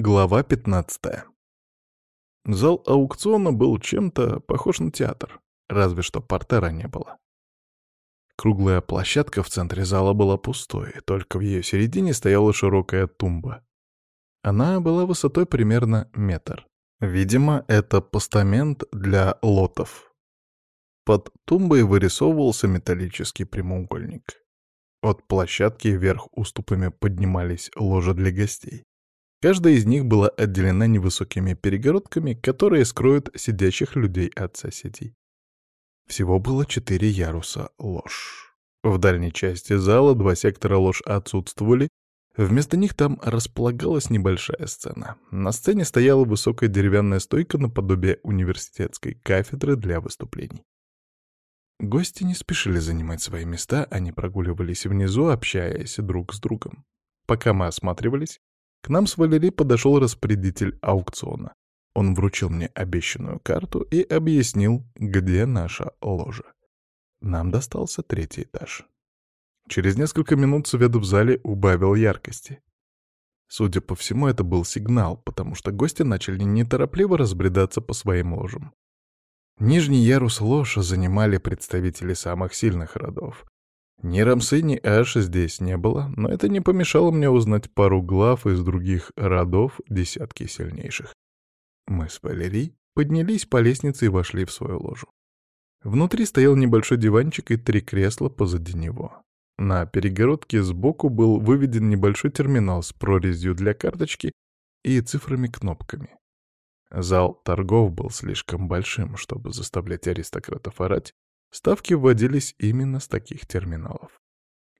Глава 15 Зал аукциона был чем-то похож на театр, разве что портера не было. Круглая площадка в центре зала была пустой, только в ее середине стояла широкая тумба. Она была высотой примерно метр. Видимо, это постамент для лотов. Под тумбой вырисовывался металлический прямоугольник. От площадки вверх уступами поднимались ложа для гостей. Каждая из них была отделена невысокими перегородками, которые скроют сидящих людей от соседей. Всего было четыре яруса лож. В дальней части зала два сектора лож отсутствовали, вместо них там располагалась небольшая сцена. На сцене стояла высокая деревянная стойка наподобие университетской кафедры для выступлений. Гости не спешили занимать свои места, они прогуливались внизу, общаясь друг с другом. Пока мы осматривались, к нам с Валерий подошел распорядитель аукциона. Он вручил мне обещанную карту и объяснил, где наша ложа. Нам достался третий этаж. Через несколько минут свет в зале убавил яркости. Судя по всему, это был сигнал, потому что гости начали неторопливо разбредаться по своим ложам. Нижний ярус лож занимали представители самых сильных родов, ни Рамсы, ни Аш здесь не было, но это не помешало мне узнать пару глав из других родов, десятки сильнейших. Мы с Валерий поднялись по лестнице и вошли в свою ложу. Внутри стоял небольшой диванчик и три кресла позади него. На перегородке сбоку был выведен небольшой терминал с прорезью для карточки и цифрами-кнопками. Зал торгов был слишком большим, чтобы заставлять аристократов орать, Ставки вводились именно с таких терминалов.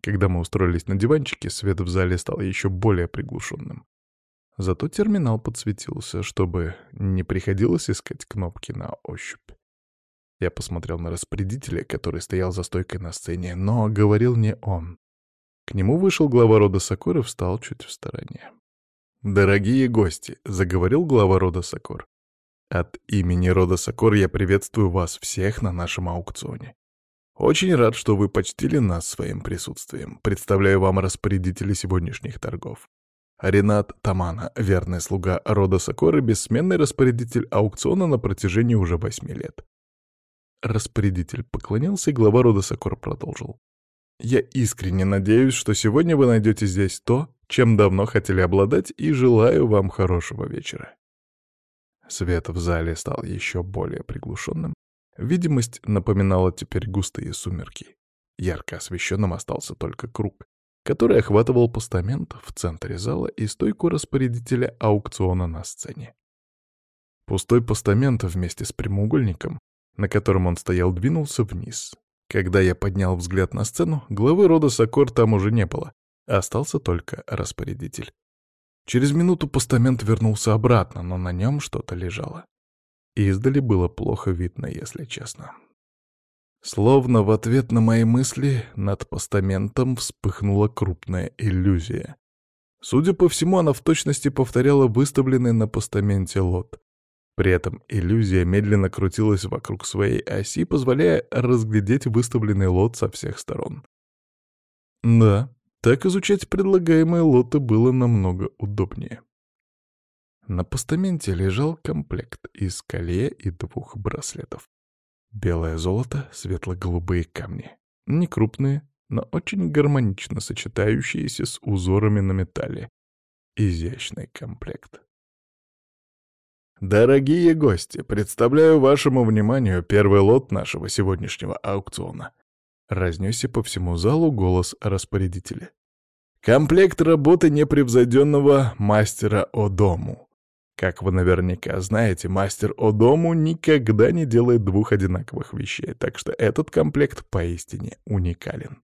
Когда мы устроились на диванчике, свет в зале стал еще более приглушенным. Зато терминал подсветился, чтобы не приходилось искать кнопки на ощупь. Я посмотрел на распорядителя, который стоял за стойкой на сцене, но говорил не он. К нему вышел глава рода Сокор и встал чуть в стороне. «Дорогие гости», — заговорил глава рода Сокор, от имени рода Сокор я приветствую вас всех на нашем аукционе. Очень рад, что вы почтили нас своим присутствием. Представляю вам распорядителей сегодняшних торгов. Ренат Тамана, верный слуга рода Сокор и бессменный распорядитель аукциона на протяжении уже восьми лет. Распорядитель поклонился, и глава рода Сокор продолжил. «Я искренне надеюсь, что сегодня вы найдете здесь то, чем давно хотели обладать, и желаю вам хорошего вечера». Свет в зале стал еще более приглушенным. Видимость напоминала теперь густые сумерки. Ярко освещенным остался только круг, который охватывал постамент в центре зала и стойку распорядителя аукциона на сцене. Пустой постамент вместе с прямоугольником, на котором он стоял, двинулся вниз. Когда я поднял взгляд на сцену, главы рода Сокор там уже не было, остался только распорядитель. Через минуту постамент вернулся обратно, но на нем что-то лежало. Издали было плохо видно, если честно. Словно в ответ на мои мысли над постаментом вспыхнула крупная иллюзия. Судя по всему, она в точности повторяла выставленный на постаменте лот. При этом иллюзия медленно крутилась вокруг своей оси, позволяя разглядеть выставленный лот со всех сторон. Да, так изучать предлагаемые лоты было намного удобнее. На постаменте лежал комплект из колье и двух браслетов. Белое золото, светло-голубые камни. Не крупные, но очень гармонично сочетающиеся с узорами на металле. Изящный комплект. Дорогие гости, представляю вашему вниманию первый лот нашего сегодняшнего аукциона. Разнесся по всему залу голос распорядителя. Комплект работы непревзойденного мастера о дому. Как вы наверняка знаете, мастер о дому никогда не делает двух одинаковых вещей, так что этот комплект поистине уникален.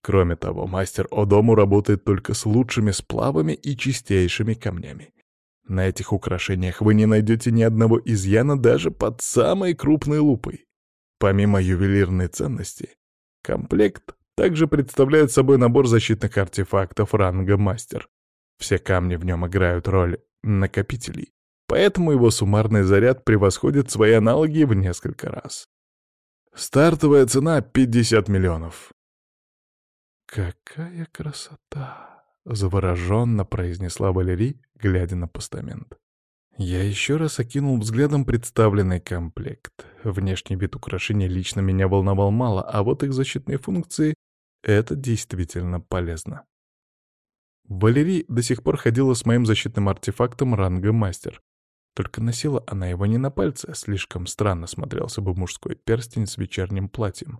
Кроме того, мастер о дому работает только с лучшими сплавами и чистейшими камнями. На этих украшениях вы не найдете ни одного изъяна даже под самой крупной лупой. Помимо ювелирной ценности, комплект также представляет собой набор защитных артефактов ранга мастер. Все камни в нем играют роль накопителей, поэтому его суммарный заряд превосходит свои аналоги в несколько раз. Стартовая цена — 50 миллионов. «Какая красота!» — завороженно произнесла Валерий, глядя на постамент. Я еще раз окинул взглядом представленный комплект. Внешний вид украшения лично меня волновал мало, а вот их защитные функции — это действительно полезно. Валерий до сих пор ходила с моим защитным артефактом ранга мастер. Только носила она его не на пальце, слишком странно смотрелся бы мужской перстень с вечерним платьем,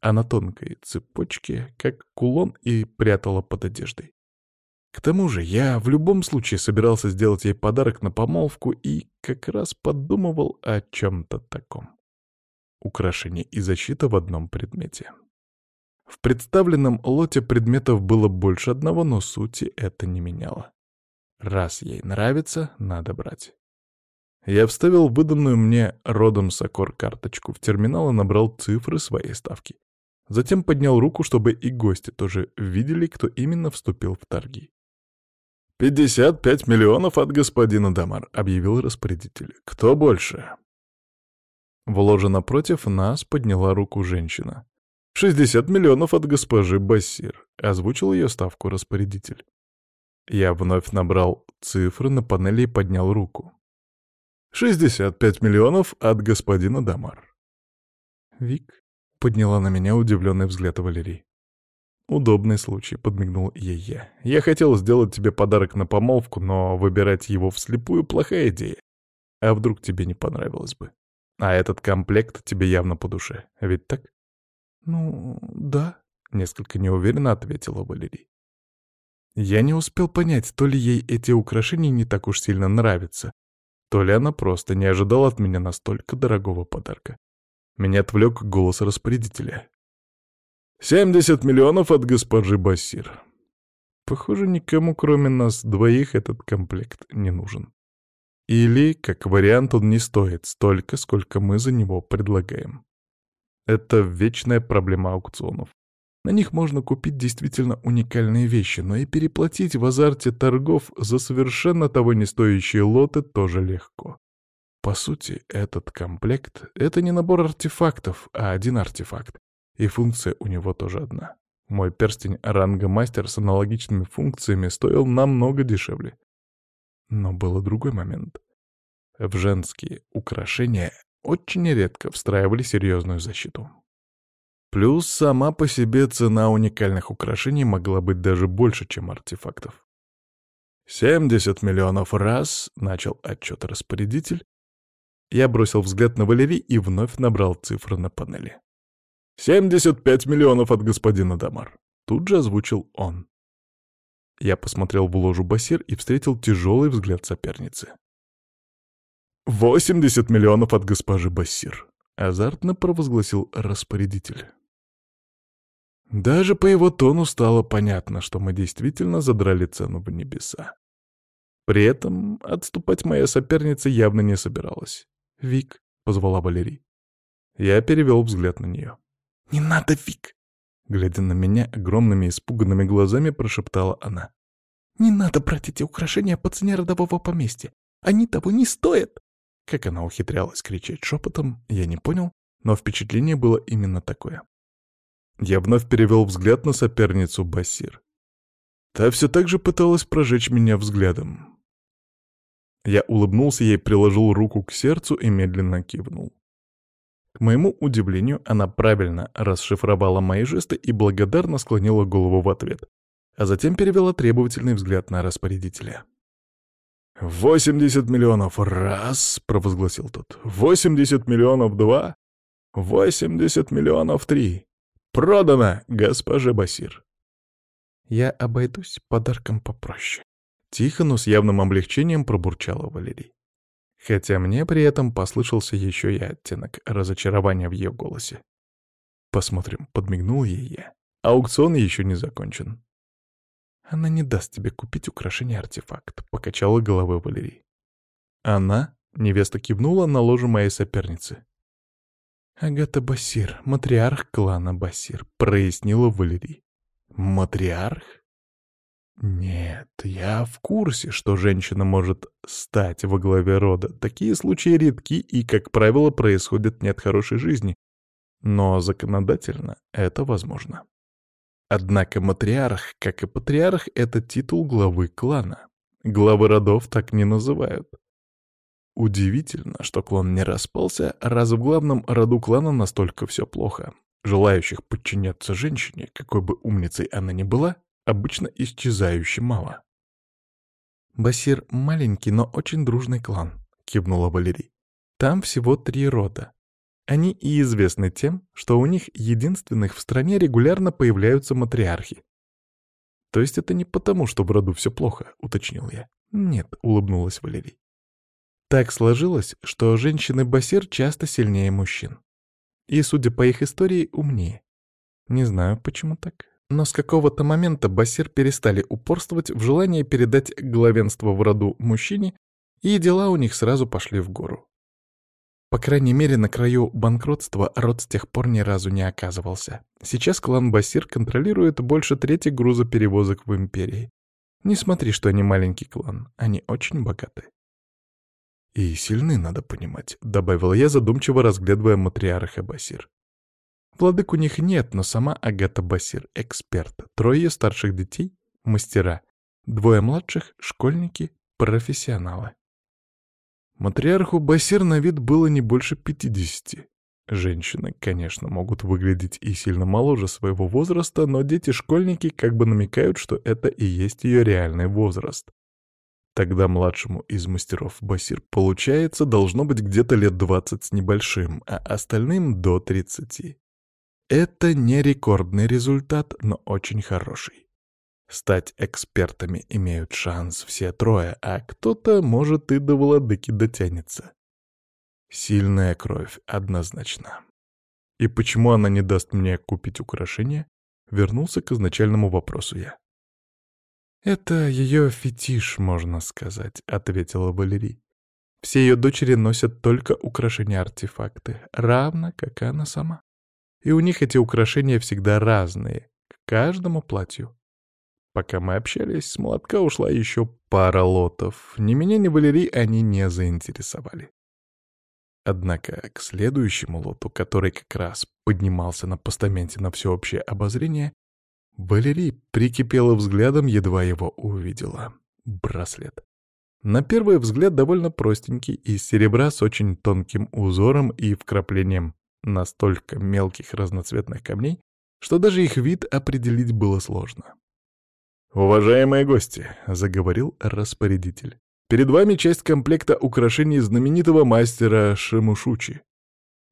а на тонкой цепочке, как кулон, и прятала под одеждой. К тому же я в любом случае собирался сделать ей подарок на помолвку и как раз подумывал о чем-то таком. Украшение и защита в одном предмете. В представленном лоте предметов было больше одного, но сути это не меняло. Раз ей нравится, надо брать. Я вставил выданную мне родом Сокор карточку в терминал и набрал цифры своей ставки. Затем поднял руку, чтобы и гости тоже видели, кто именно вступил в торги. «Пятьдесят пять миллионов от господина Дамар», — объявил распорядитель. «Кто больше?» В ложе напротив нас подняла руку женщина. «Шестьдесят миллионов от госпожи Бассир», — озвучил ее ставку распорядитель. Я вновь набрал цифры на панели и поднял руку. «Шестьдесят пять миллионов от господина Дамар». «Вик», — подняла на меня удивленный взгляд Валерий. «Удобный случай», — подмигнул ей я. «Я хотел сделать тебе подарок на помолвку, но выбирать его вслепую — плохая идея. А вдруг тебе не понравилось бы? А этот комплект тебе явно по душе, ведь так?» «Ну, да», — несколько неуверенно ответила Валерий. Я не успел понять, то ли ей эти украшения не так уж сильно нравятся, то ли она просто не ожидала от меня настолько дорогого подарка. Меня отвлек голос распорядителя. «Семьдесят миллионов от госпожи Бассир». Похоже, никому, кроме нас двоих, этот комплект не нужен. Или, как вариант, он не стоит столько, сколько мы за него предлагаем. Это вечная проблема аукционов. На них можно купить действительно уникальные вещи, но и переплатить в азарте торгов за совершенно того не стоящие лоты тоже легко. По сути, этот комплект — это не набор артефактов, а один артефакт. И функция у него тоже одна. Мой перстень ранга мастер с аналогичными функциями стоил намного дешевле. Но был другой момент. В женские украшения очень редко встраивали серьезную защиту. Плюс сама по себе цена уникальных украшений могла быть даже больше, чем артефактов. «Семьдесят миллионов раз», — начал отчет распорядитель. Я бросил взгляд на Валерий и вновь набрал цифры на панели. «Семьдесят пять миллионов от господина Дамар», — тут же озвучил он. Я посмотрел в ложу Басир и встретил тяжелый взгляд соперницы. «Восемьдесят миллионов от госпожи Бассир», — азартно провозгласил распорядитель. Даже по его тону стало понятно, что мы действительно задрали цену в небеса. При этом отступать моя соперница явно не собиралась. «Вик», — позвала Валерий. Я перевел взгляд на нее. «Не надо, Вик!» Глядя на меня огромными испуганными глазами, прошептала она. «Не надо брать эти украшения по цене родового поместья. Они того не стоят!» Как она ухитрялась кричать шепотом, я не понял, но впечатление было именно такое. Я вновь перевел взгляд на соперницу Басир. Та все так же пыталась прожечь меня взглядом. Я улыбнулся ей, приложил руку к сердцу и медленно кивнул. К моему удивлению, она правильно расшифровала мои жесты и благодарно склонила голову в ответ, а затем перевела требовательный взгляд на распорядителя. «Восемьдесят миллионов раз!» — провозгласил тот. «Восемьдесят миллионов два! Восемьдесят миллионов три! Продано, госпожа Басир!» «Я обойдусь подарком попроще», — тихо, но с явным облегчением пробурчала Валерий. Хотя мне при этом послышался еще и оттенок разочарования в ее голосе. «Посмотрим», — подмигнул ей я. «Аукцион еще не закончен». «Она не даст тебе купить украшение-артефакт», — покачала головой Валерий. «Она?» — невеста кивнула на ложу моей соперницы. «Агата Басир, матриарх клана Басир», — прояснила Валерий. «Матриарх?» «Нет, я в курсе, что женщина может стать во главе рода. Такие случаи редки и, как правило, происходят не от хорошей жизни. Но законодательно это возможно». Однако матриарх, как и патриарх, это титул главы клана. Главы родов так не называют. Удивительно, что клан не распался, раз в главном роду клана настолько все плохо. Желающих подчиняться женщине, какой бы умницей она ни была, обычно исчезающе мало. «Басир — маленький, но очень дружный клан», — кивнула Валерий. «Там всего три рода. Они и известны тем, что у них единственных в стране регулярно появляются матриархи. То есть это не потому, что в роду все плохо, уточнил я. Нет, улыбнулась Валерий. Так сложилось, что женщины-басир часто сильнее мужчин. И, судя по их истории, умнее. Не знаю, почему так. Но с какого-то момента басир перестали упорствовать в желании передать главенство в роду мужчине, и дела у них сразу пошли в гору. По крайней мере, на краю банкротства род с тех пор ни разу не оказывался. Сейчас клан Басир контролирует больше трети грузоперевозок в Империи. Не смотри, что они маленький клан, они очень богаты. «И сильны, надо понимать», — добавил я, задумчиво разглядывая матриарха Басир. Владык у них нет, но сама Агата Басир — эксперт. Трое старших детей — мастера. Двое младших — школьники, профессионалы. Матриарху Басир на вид было не больше пятидесяти. Женщины, конечно, могут выглядеть и сильно моложе своего возраста, но дети-школьники как бы намекают, что это и есть ее реальный возраст. Тогда младшему из мастеров Басир, получается, должно быть где-то лет двадцать с небольшим, а остальным — до тридцати. Это не рекордный результат, но очень хороший. Стать экспертами имеют шанс все трое, а кто-то, может, и до владыки дотянется. Сильная кровь, однозначно. И почему она не даст мне купить украшения? Вернулся к изначальному вопросу я. «Это ее фетиш, можно сказать», — ответила Валерий. «Все ее дочери носят только украшения-артефакты, равно как и она сама. И у них эти украшения всегда разные, к каждому платью. Пока мы общались, с молотка ушла еще пара лотов. Ни меня, ни Валерий они не заинтересовали. Однако к следующему лоту, который как раз поднимался на постаменте на всеобщее обозрение, Валерий прикипела взглядом, едва его увидела. Браслет. На первый взгляд довольно простенький, из серебра с очень тонким узором и вкраплением настолько мелких разноцветных камней, что даже их вид определить было сложно. «Уважаемые гости», — заговорил распорядитель, — «перед вами часть комплекта украшений знаменитого мастера Шимушучи.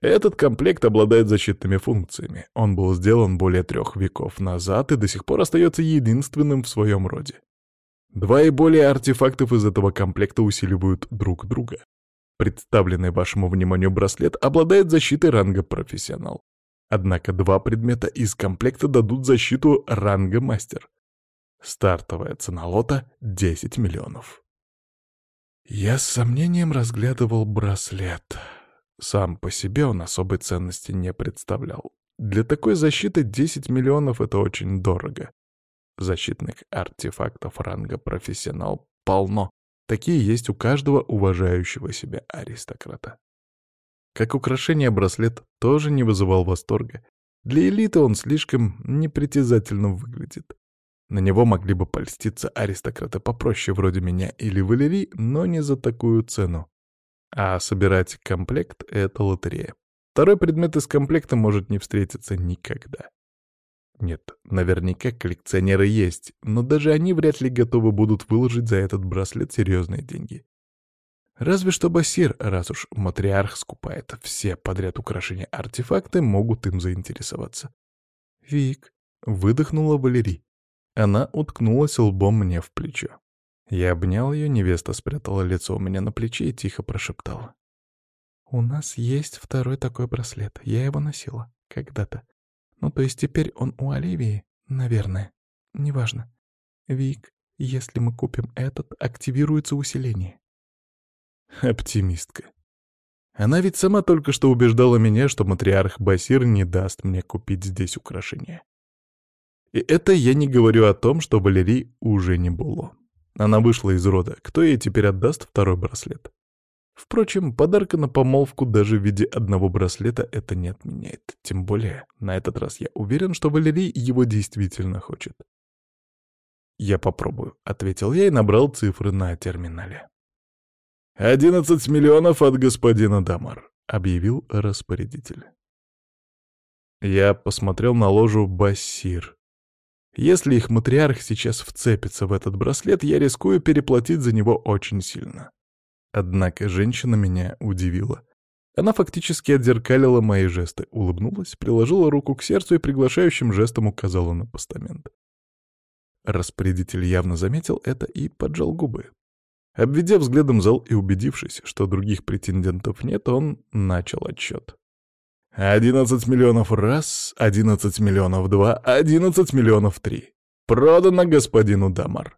Этот комплект обладает защитными функциями. Он был сделан более трех веков назад и до сих пор остается единственным в своем роде. Два и более артефактов из этого комплекта усиливают друг друга. Представленный вашему вниманию браслет обладает защитой ранга профессионал. Однако два предмета из комплекта дадут защиту ранга мастер. Стартовая цена лота — 10 миллионов. Я с сомнением разглядывал браслет. Сам по себе он особой ценности не представлял. Для такой защиты 10 миллионов — это очень дорого. Защитных артефактов ранга профессионал полно. Такие есть у каждого уважающего себя аристократа. Как украшение браслет тоже не вызывал восторга. Для элиты он слишком непритязательно выглядит. На него могли бы польститься аристократы попроще, вроде меня или Валерий, но не за такую цену. А собирать комплект — это лотерея. Второй предмет из комплекта может не встретиться никогда. Нет, наверняка коллекционеры есть, но даже они вряд ли готовы будут выложить за этот браслет серьезные деньги. Разве что Басир, раз уж матриарх скупает все подряд украшения-артефакты, могут им заинтересоваться. «Вик», — выдохнула Валерий. Она уткнулась лбом мне в плечо. Я обнял ее, невеста спрятала лицо у меня на плече и тихо прошептала. «У нас есть второй такой браслет. Я его носила. Когда-то. Ну, то есть теперь он у Оливии? Наверное. Неважно. Вик, если мы купим этот, активируется усиление». Оптимистка. Она ведь сама только что убеждала меня, что матриарх Басир не даст мне купить здесь украшения. И это я не говорю о том, что Валерий уже не было. Она вышла из рода. Кто ей теперь отдаст второй браслет? Впрочем, подарка на помолвку даже в виде одного браслета это не отменяет. Тем более, на этот раз я уверен, что Валерий его действительно хочет. «Я попробую», — ответил я и набрал цифры на терминале. «Одиннадцать миллионов от господина Дамар», — объявил распорядитель. Я посмотрел на ложу Бассир. Если их матриарх сейчас вцепится в этот браслет, я рискую переплатить за него очень сильно. Однако женщина меня удивила. Она фактически отзеркалила мои жесты, улыбнулась, приложила руку к сердцу и приглашающим жестом указала на постамент. Распорядитель явно заметил это и поджал губы. Обведя взглядом зал и убедившись, что других претендентов нет, он начал отсчет. «Одиннадцать миллионов раз, одиннадцать миллионов два, одиннадцать миллионов три. Продано господину Дамар».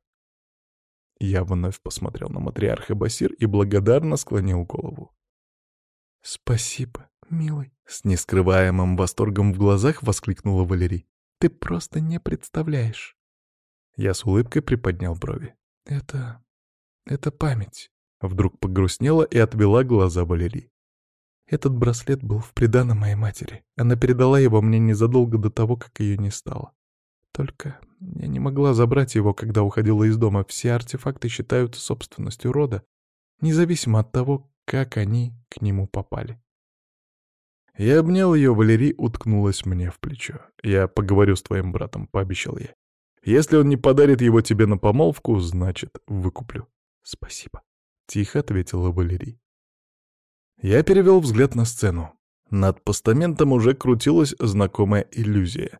Я вновь посмотрел на матриарха Басир и благодарно склонил голову. «Спасибо, милый», — с нескрываемым восторгом в глазах воскликнула Валерий. «Ты просто не представляешь». Я с улыбкой приподнял брови. «Это... это память». Вдруг погрустнела и отвела глаза Валерий. Этот браслет был в приданом моей матери. Она передала его мне незадолго до того, как ее не стало. Только я не могла забрать его, когда уходила из дома. Все артефакты считаются собственностью рода, независимо от того, как они к нему попали. Я обнял ее, Валерий уткнулась мне в плечо. «Я поговорю с твоим братом», — пообещал я. «Если он не подарит его тебе на помолвку, значит, выкуплю». «Спасибо», — тихо ответила Валерий. Я перевел взгляд на сцену. Над постаментом уже крутилась знакомая иллюзия.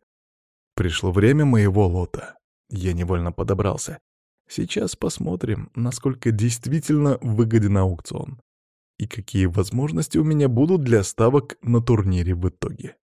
Пришло время моего лота. Я невольно подобрался. Сейчас посмотрим, насколько действительно выгоден аукцион. И какие возможности у меня будут для ставок на турнире в итоге.